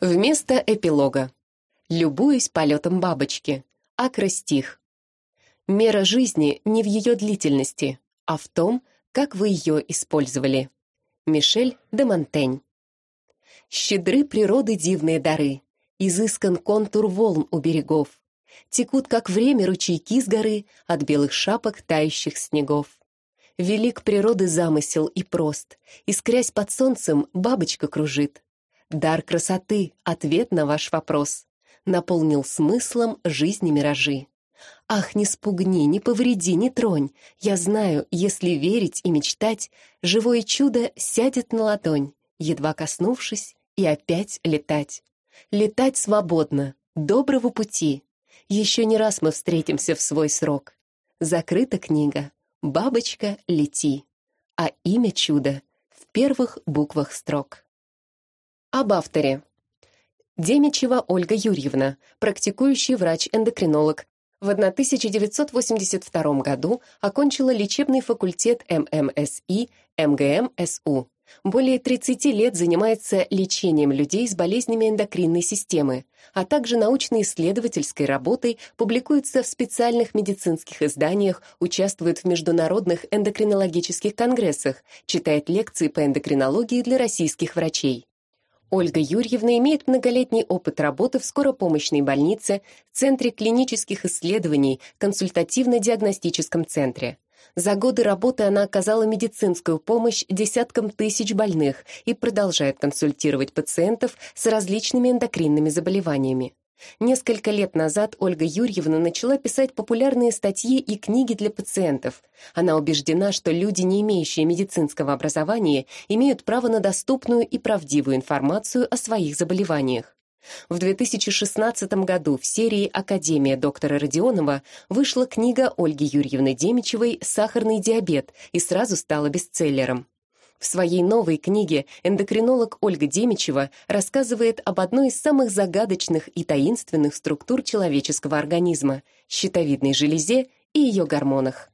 Вместо эпилога. Любуюсь полетом бабочки. Акростих. Мера жизни не в ее длительности, а в том, как вы ее использовали. Мишель де Монтень. Щедры природы дивные дары, изыскан контур волн у берегов. Текут, как время, ручейки с горы от белых шапок тающих снегов. Велик природы замысел и прост, искрясь под солнцем, бабочка кружит. Дар красоты — ответ на ваш вопрос. Наполнил смыслом жизни миражи. Ах, не спугни, не повреди, не тронь. Я знаю, если верить и мечтать, живое чудо сядет на ладонь, едва коснувшись, и опять летать. Летать свободно, доброго пути. Еще не раз мы встретимся в свой срок. Закрыта книга «Бабочка, лети», а имя чуда в первых буквах строк. Об авторе. Демичева Ольга Юрьевна, практикующий врач-эндокринолог. В 1982 году окончила лечебный факультет ММСИ МГМСУ. Более 30 лет занимается лечением людей с болезнями эндокринной системы, а также научно-исследовательской работой, публикуется в специальных медицинских изданиях, участвует в международных эндокринологических конгрессах, читает лекции по эндокринологии для российских врачей. Ольга Юрьевна имеет многолетний опыт работы в скоропомощной больнице, Центре клинических исследований, консультативно-диагностическом центре. За годы работы она оказала медицинскую помощь десяткам тысяч больных и продолжает консультировать пациентов с различными эндокринными заболеваниями. Несколько лет назад Ольга Юрьевна начала писать популярные статьи и книги для пациентов. Она убеждена, что люди, не имеющие медицинского образования, имеют право на доступную и правдивую информацию о своих заболеваниях. В 2016 году в серии «Академия доктора Родионова» вышла книга Ольги Юрьевны Демичевой «Сахарный диабет» и сразу стала бестселлером. В своей новой книге эндокринолог Ольга Демичева рассказывает об одной из самых загадочных и таинственных структур человеческого организма – щитовидной железе и ее гормонах.